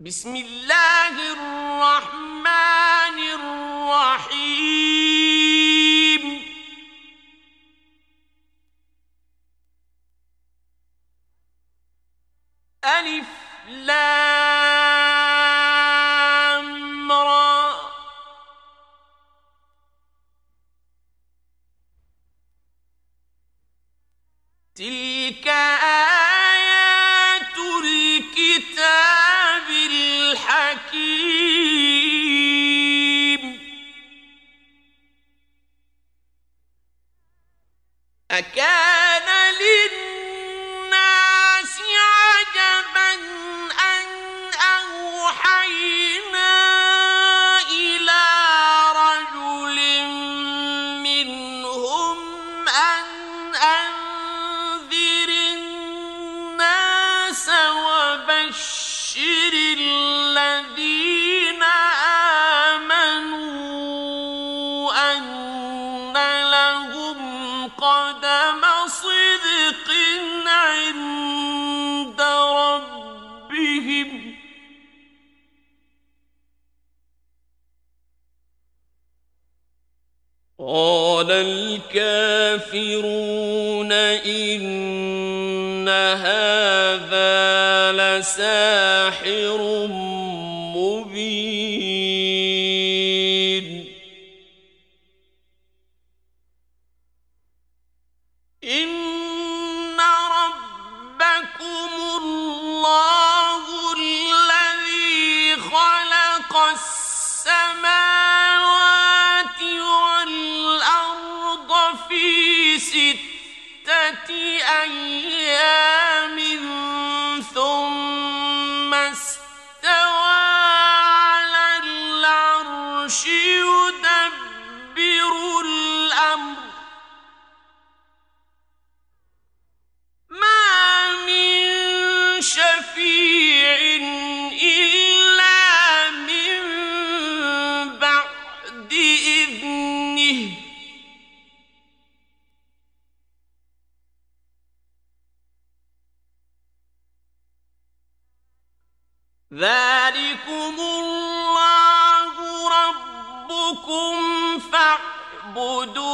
بسم اللہ الرحمن فاعبدوه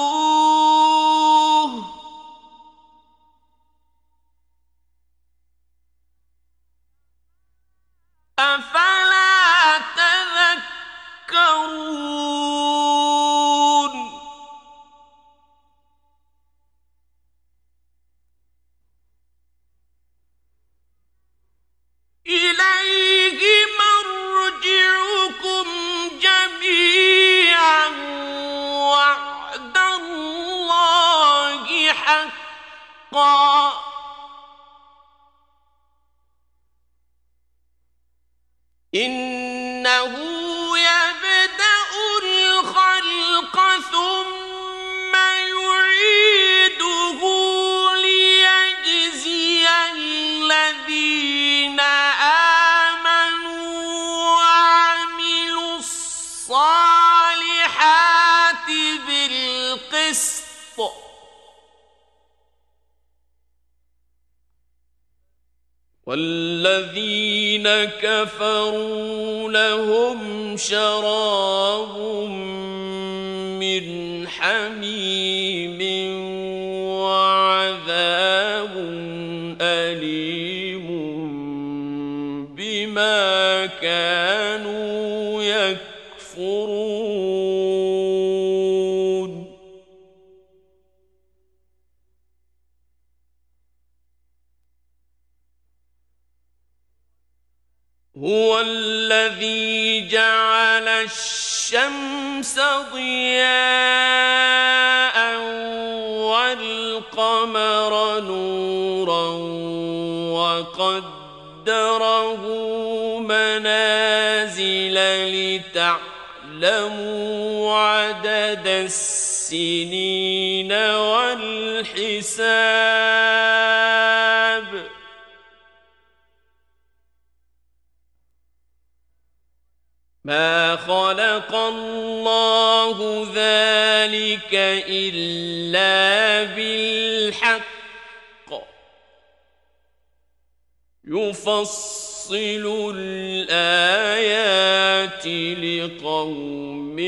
لقوم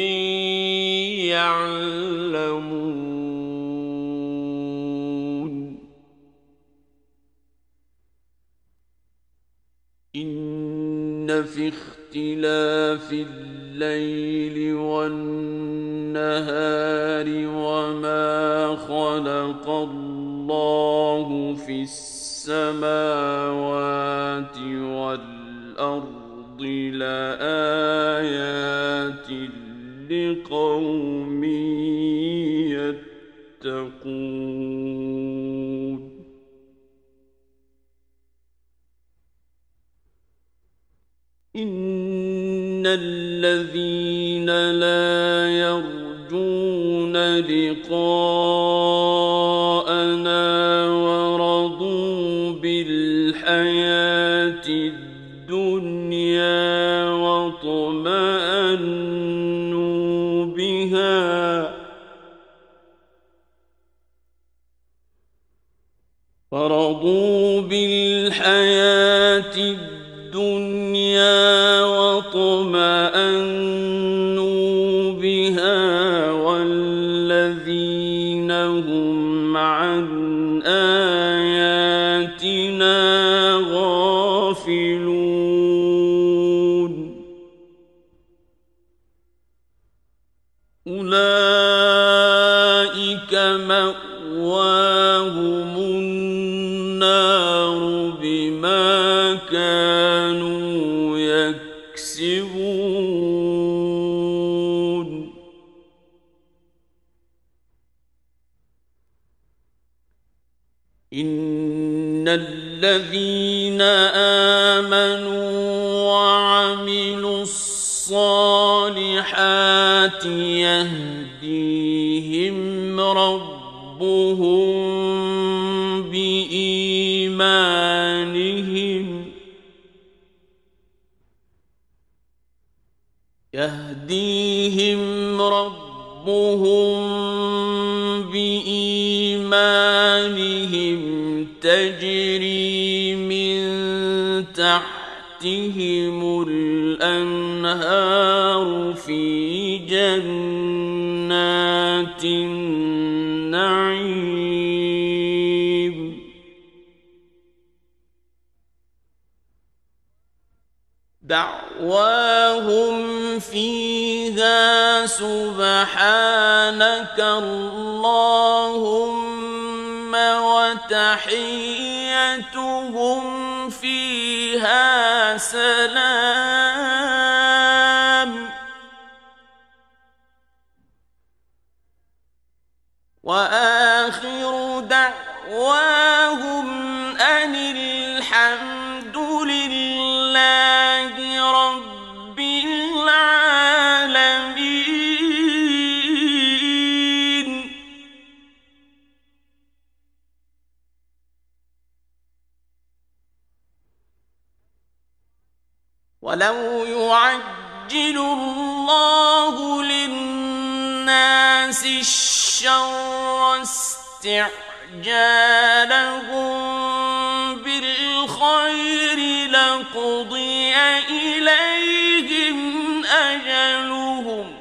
يعلمون. إن في اختلاف الليل والنهار وما خلق الله في السماوات والأرض لآيات لقوم يتقون إن الذين لا يرجون لقاءنا واطمأنوا بها ورضوا الذين آمنوا وعملوا الصالحات يهديهم ربهم بإيمانهم يهديهم ربهم تجري من تحتهم الأنهار في جنات النعيم. دعواهم فيها سبحانك اللهم تحيتهم فيها سلام. وآخر ولو يعجل الله للناس الشر استعجالهم بالخير لقضي إليهم أجلهم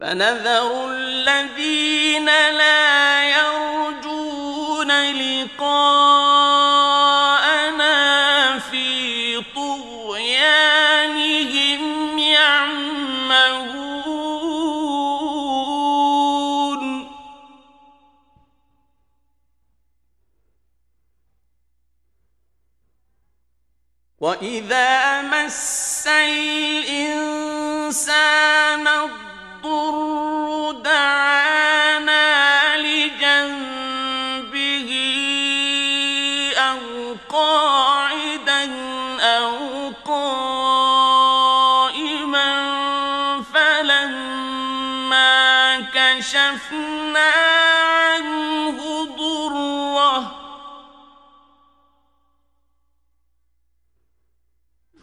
فنذر الذين لا يرجون لقاءنا وَإِذَا مس الْإِنسَانَ الضُّرُّ دعانا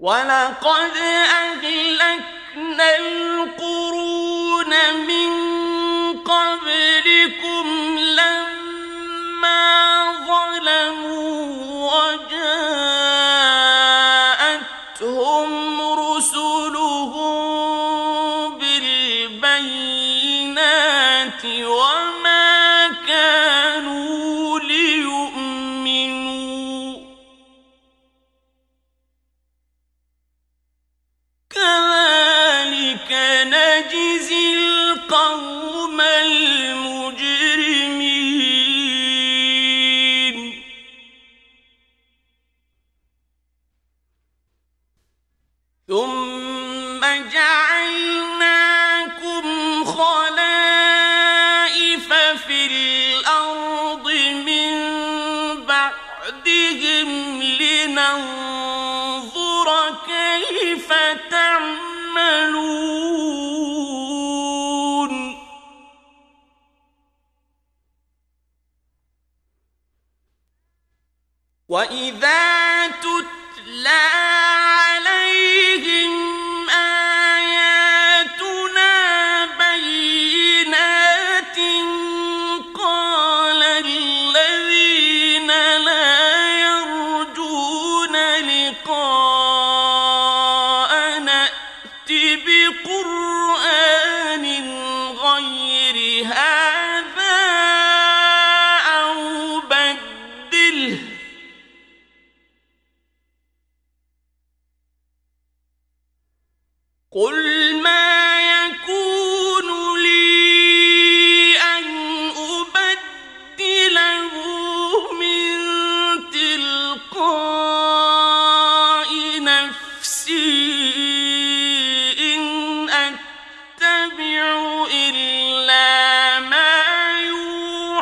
وَلَقَدْ أَهْلَكْنَا الْقُرُونَ مِنْ قَبْلِكُمْ لَمَّا ظَلَمُوا وَإِذَا تُتْلَى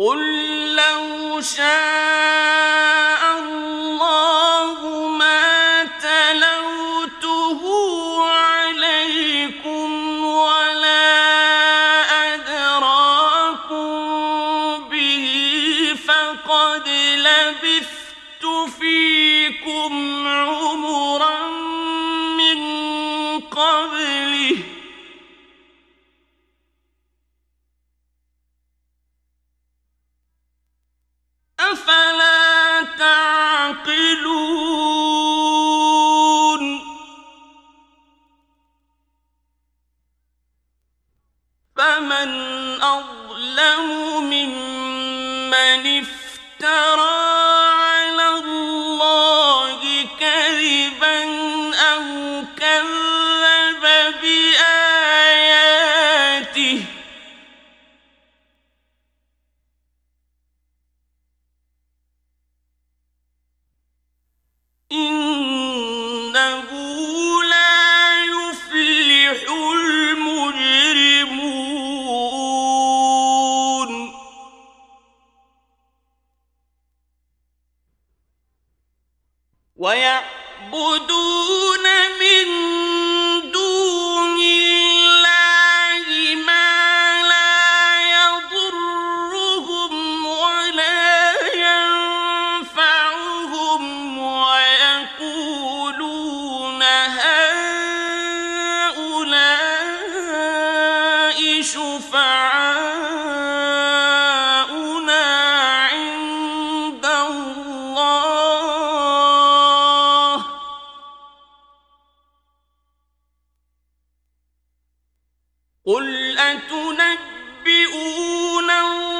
قل لو شاء قل أتنبئون الله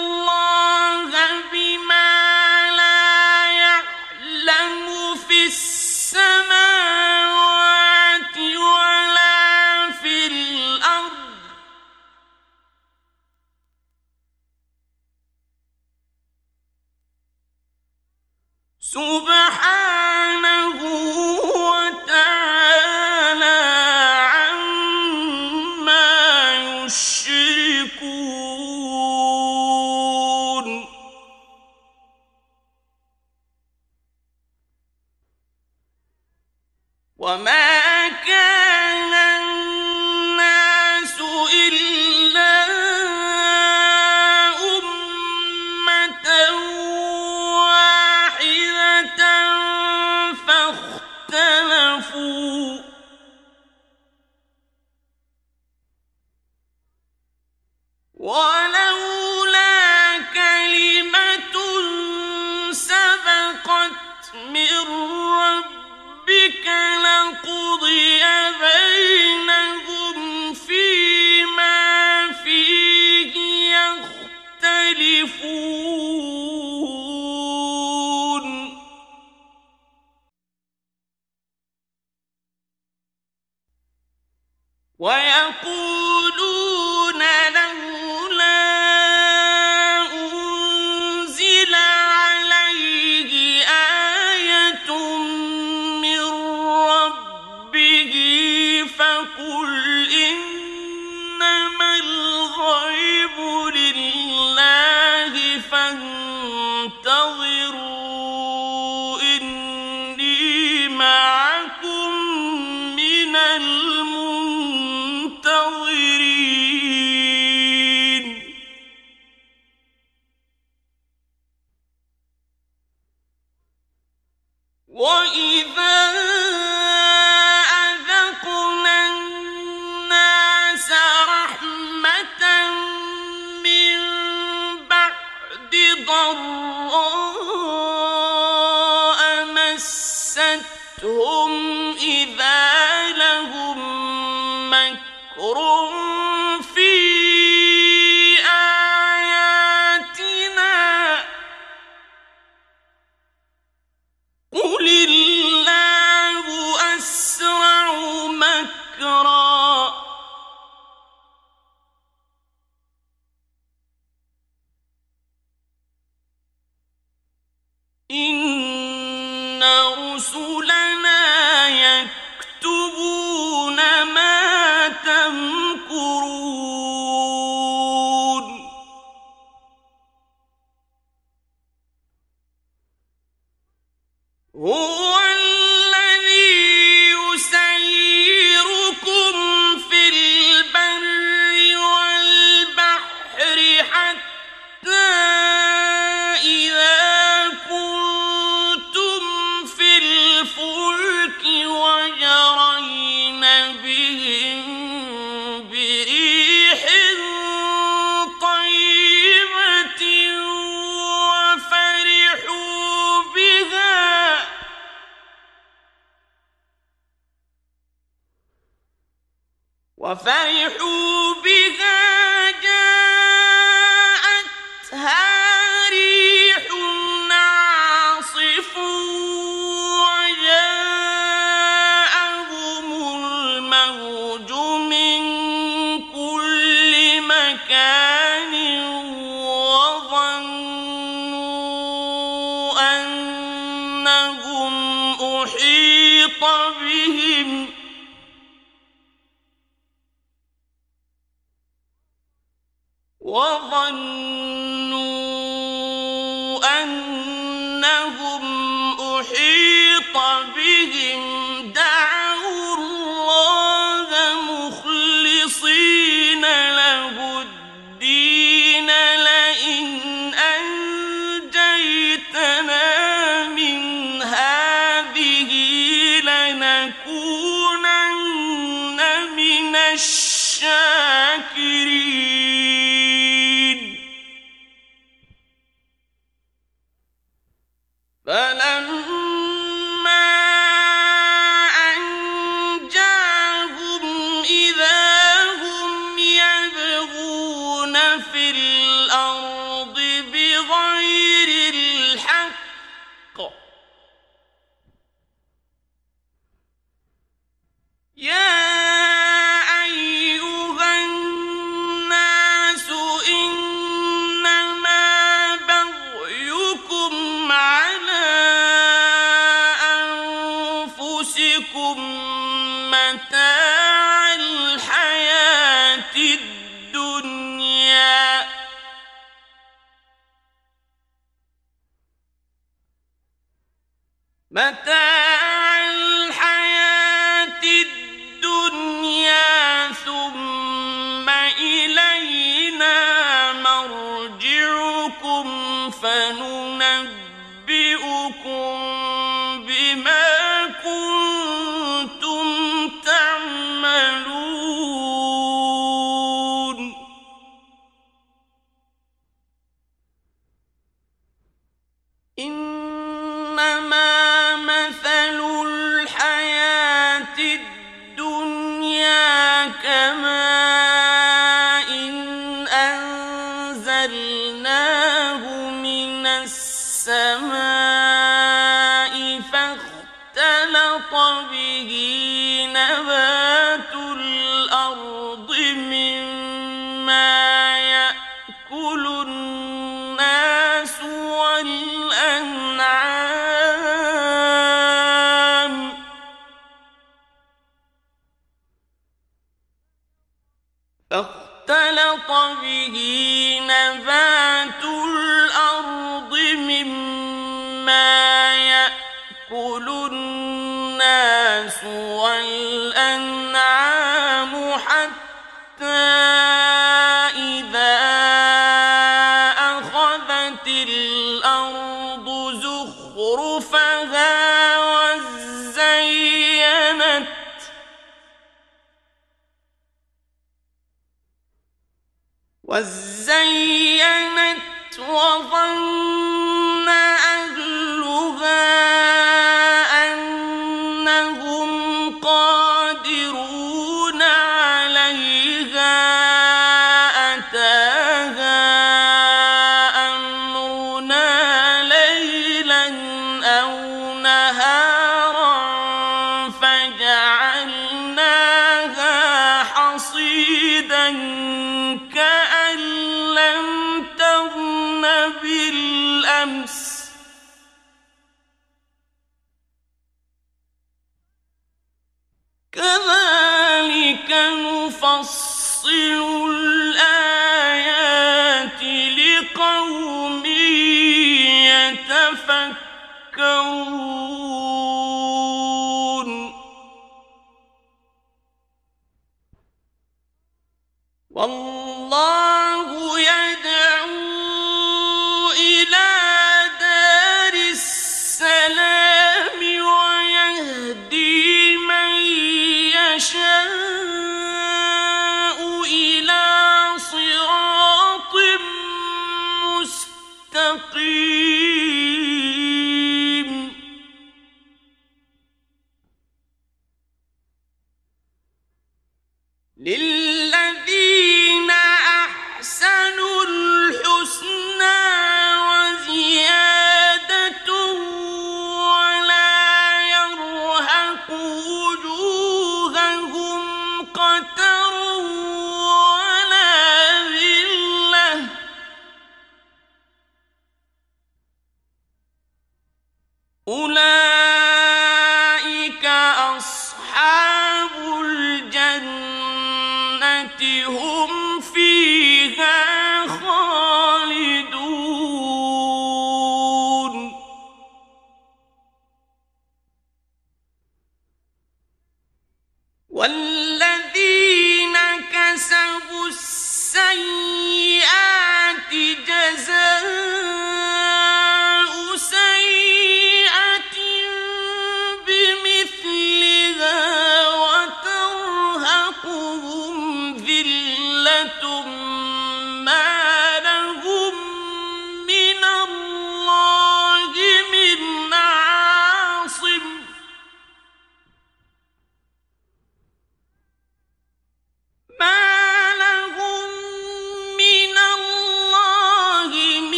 فاذكروا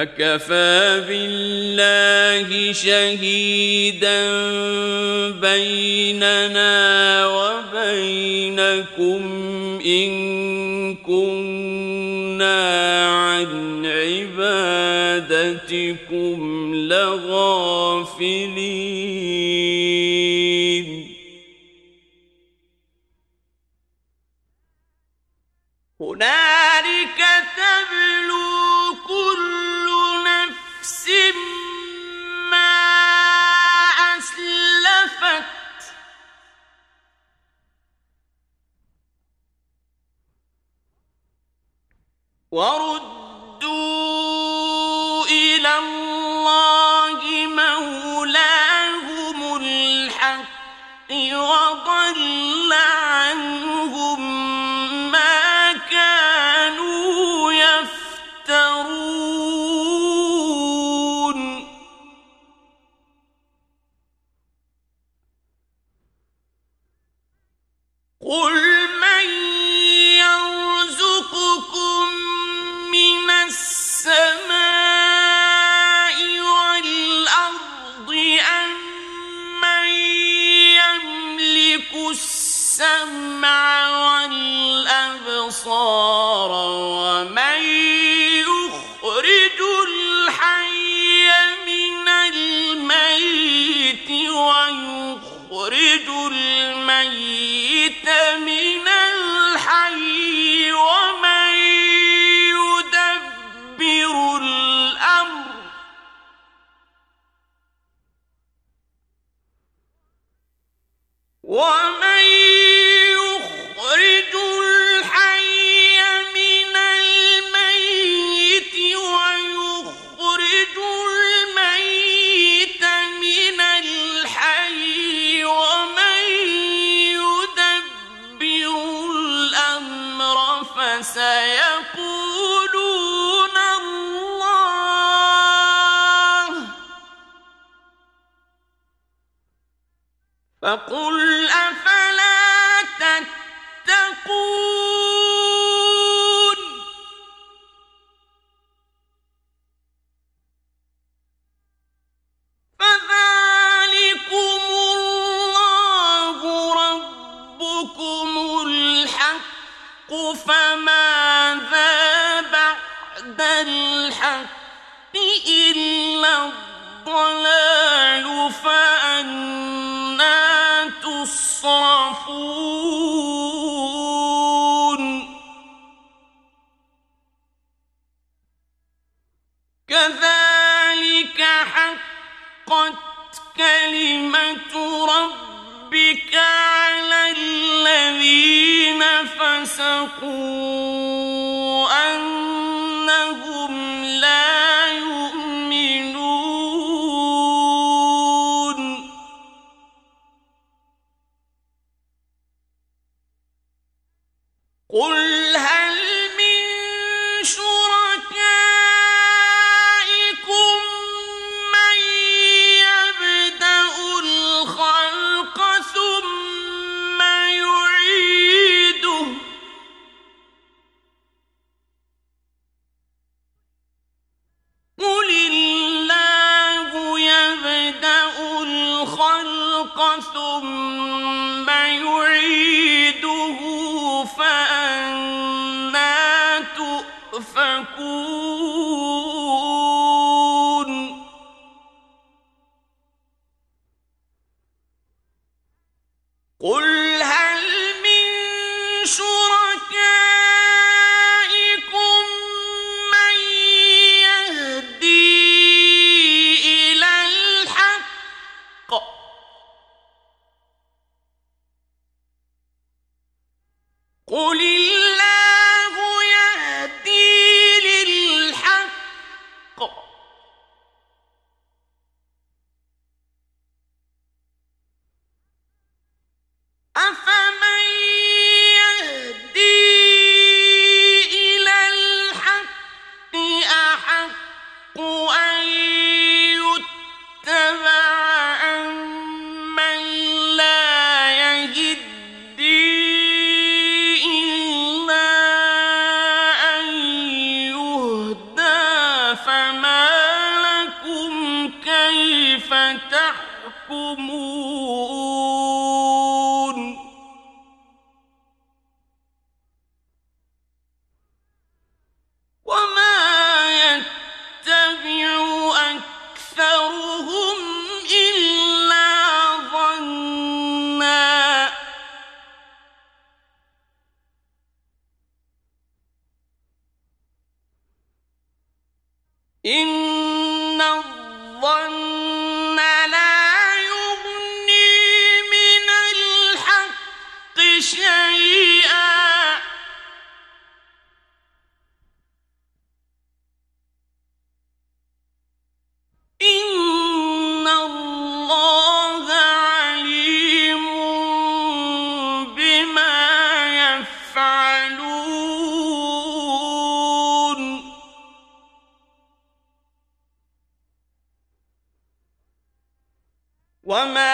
فكفى قل وما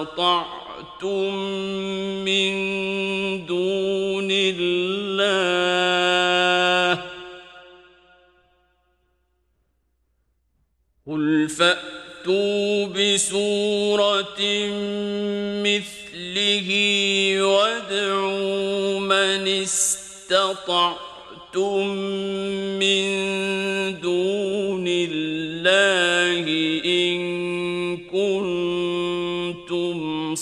استطعتم من دون الله قل فأتوا بسورة مثله وادعوا من استطعتم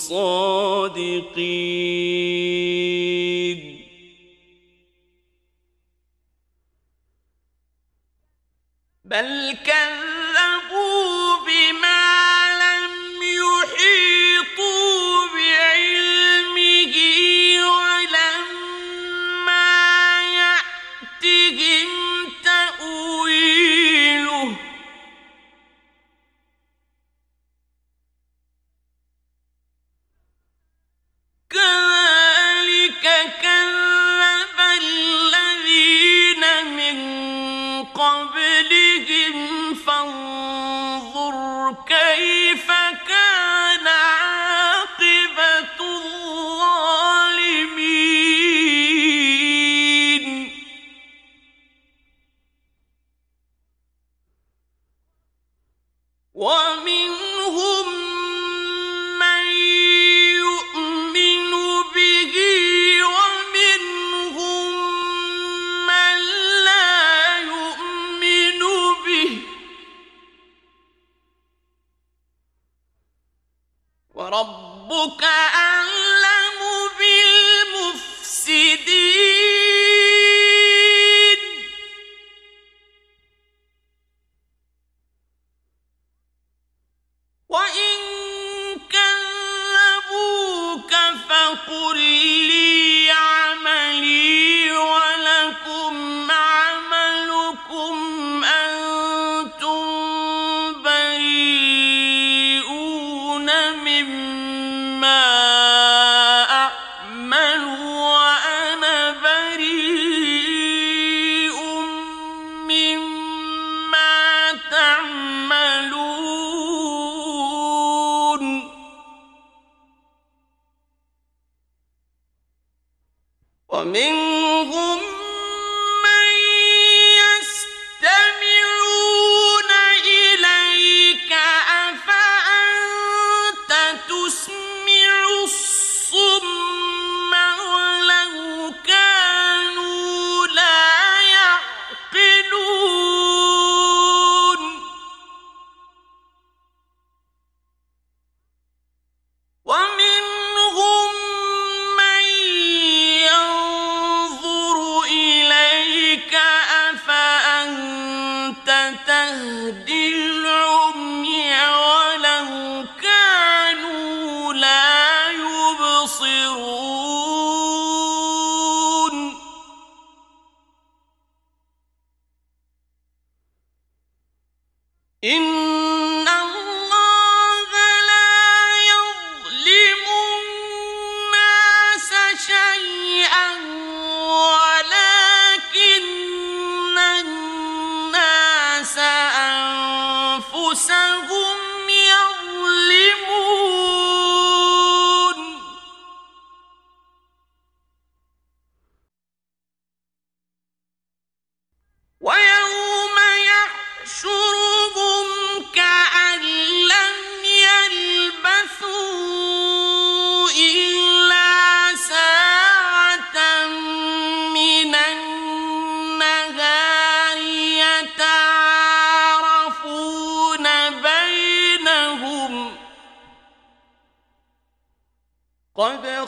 صادقين ومن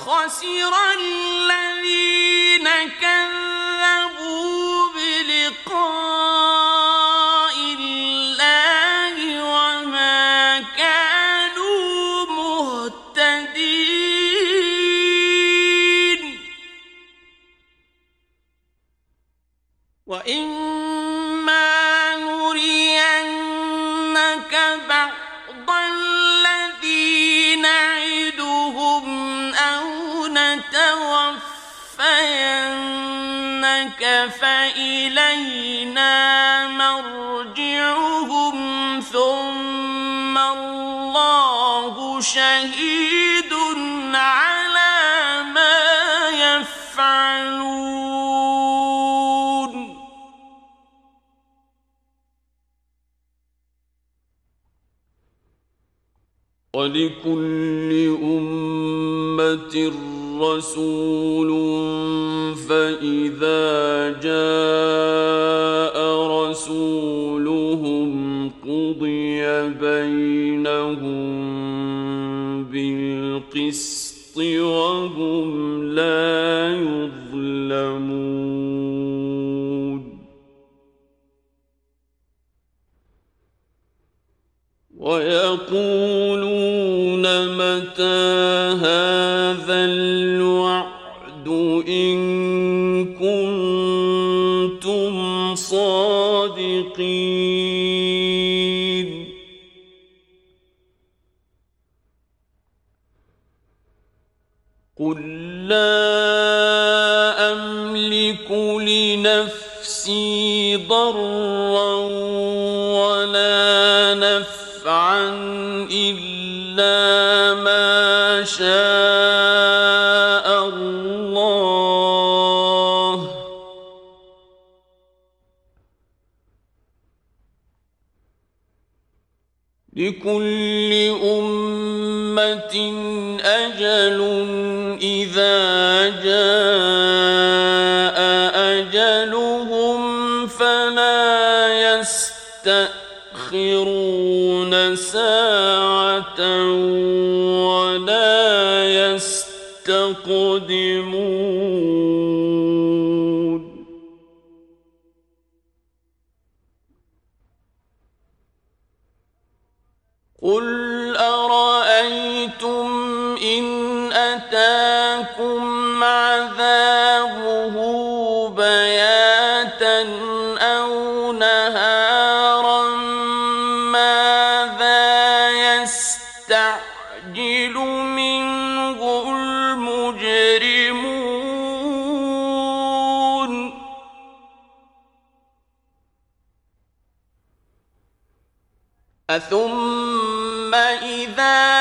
خسر لكل أمة رسول فإذا جاء لكل أمة أجل إذا جاء أجلهم فلا يستأخرون ساعة ثم إذا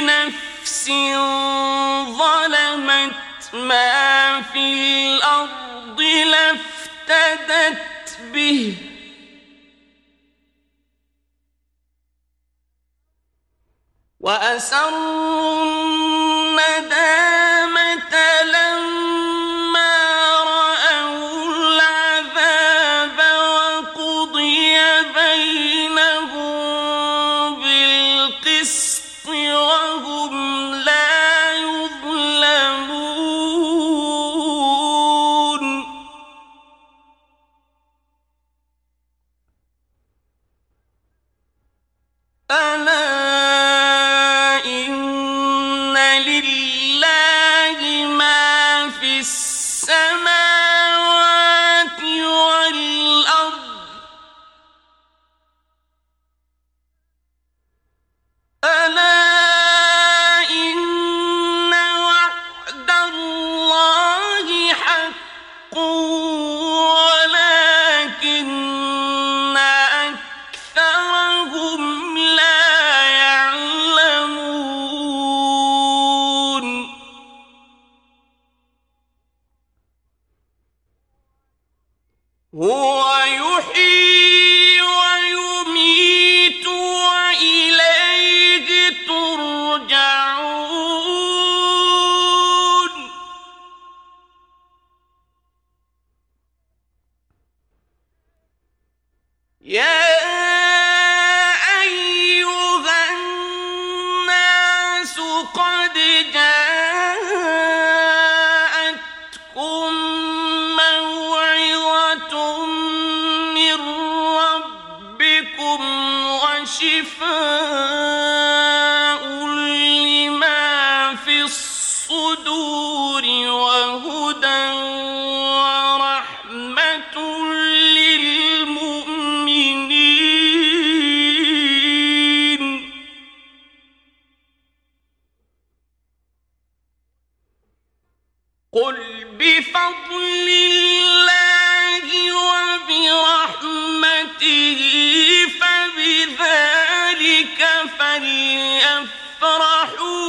نفس ظلمت ما في الأرض لافتدت به. يفرحون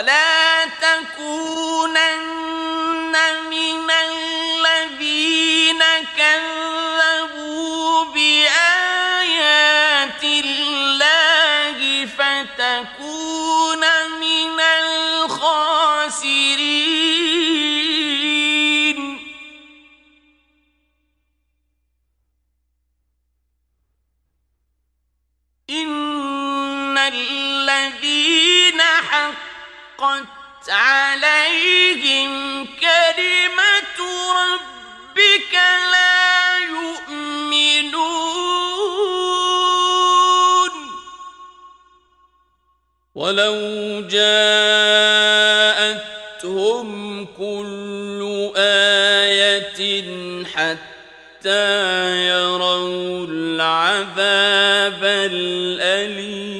وَلَا عليهم كلمة ربك لا يؤمنون. ولو جاءتهم كل آية حتى يروا العذاب الأليم.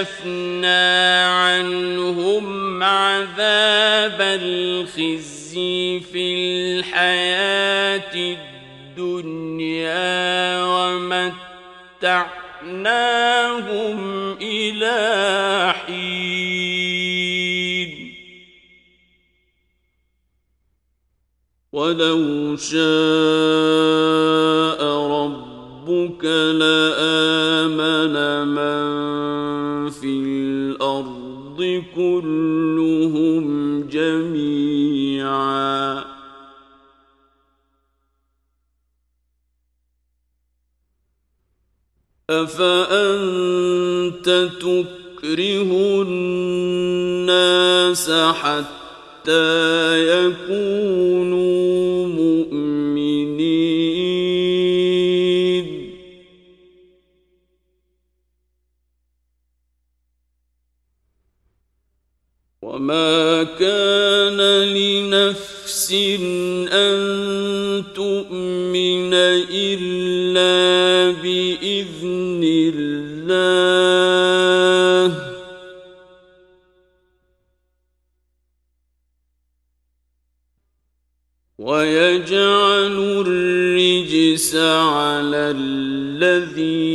كشفنا عنهم عذاب الخزي في الحياة الدنيا ومتعناهم إلى حين ولو شاء ربك لآمن كلهم جميعا. أفأنت تكره الناس حتى يكون إلا بإذن الله ويجعل الرجس على الذين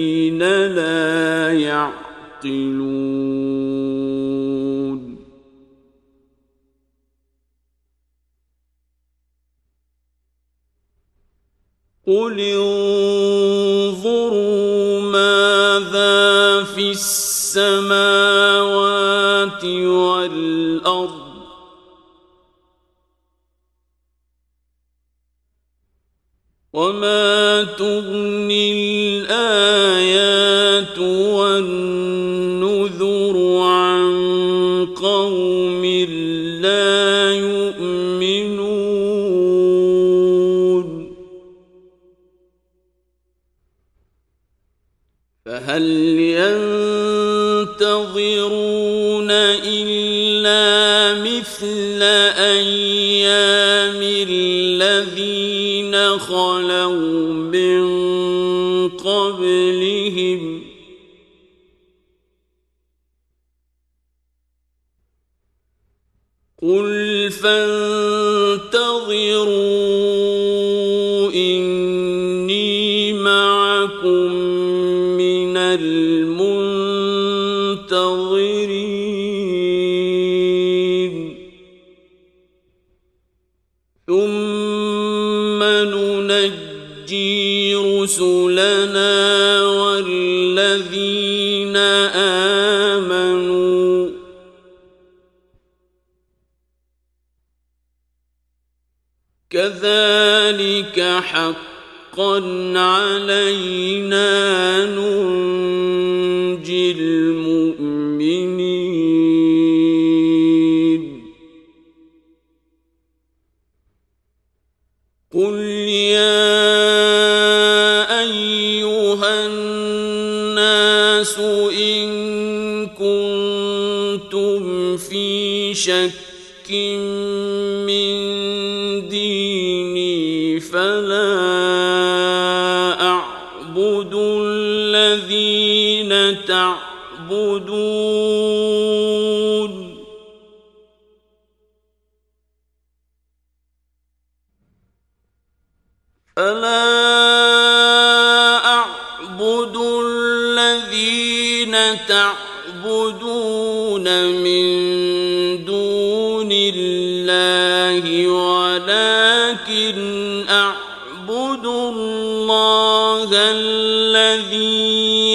قل قل يا أيها الناس إن كنتم في شك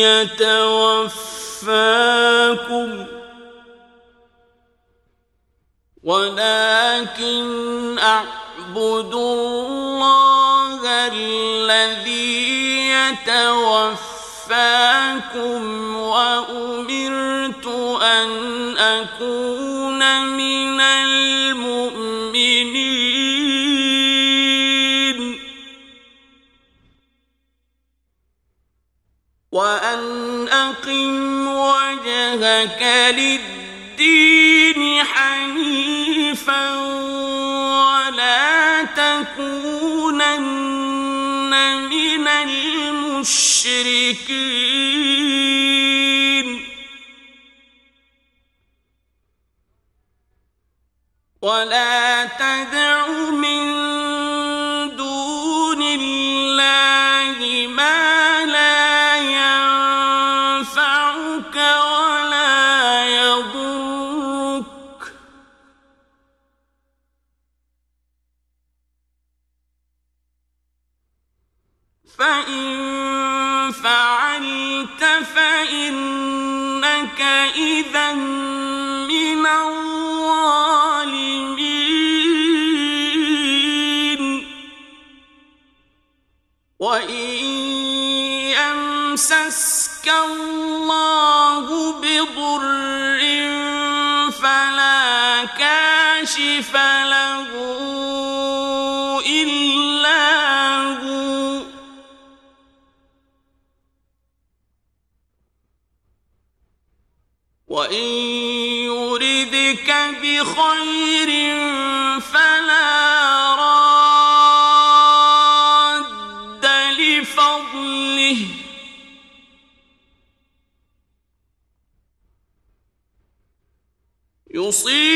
يتوفاكم. ولكن أعبد الله الذي يتوفاكم وأمرت أن أكون وأن أقم وجهك للدين حنيفا ولا تكونن من المشركين ولا تدع من فإنك إذا من الظالمين وإن يمسسك الله بضر فلا كاشف له خير فلا راد لفضله. يصيب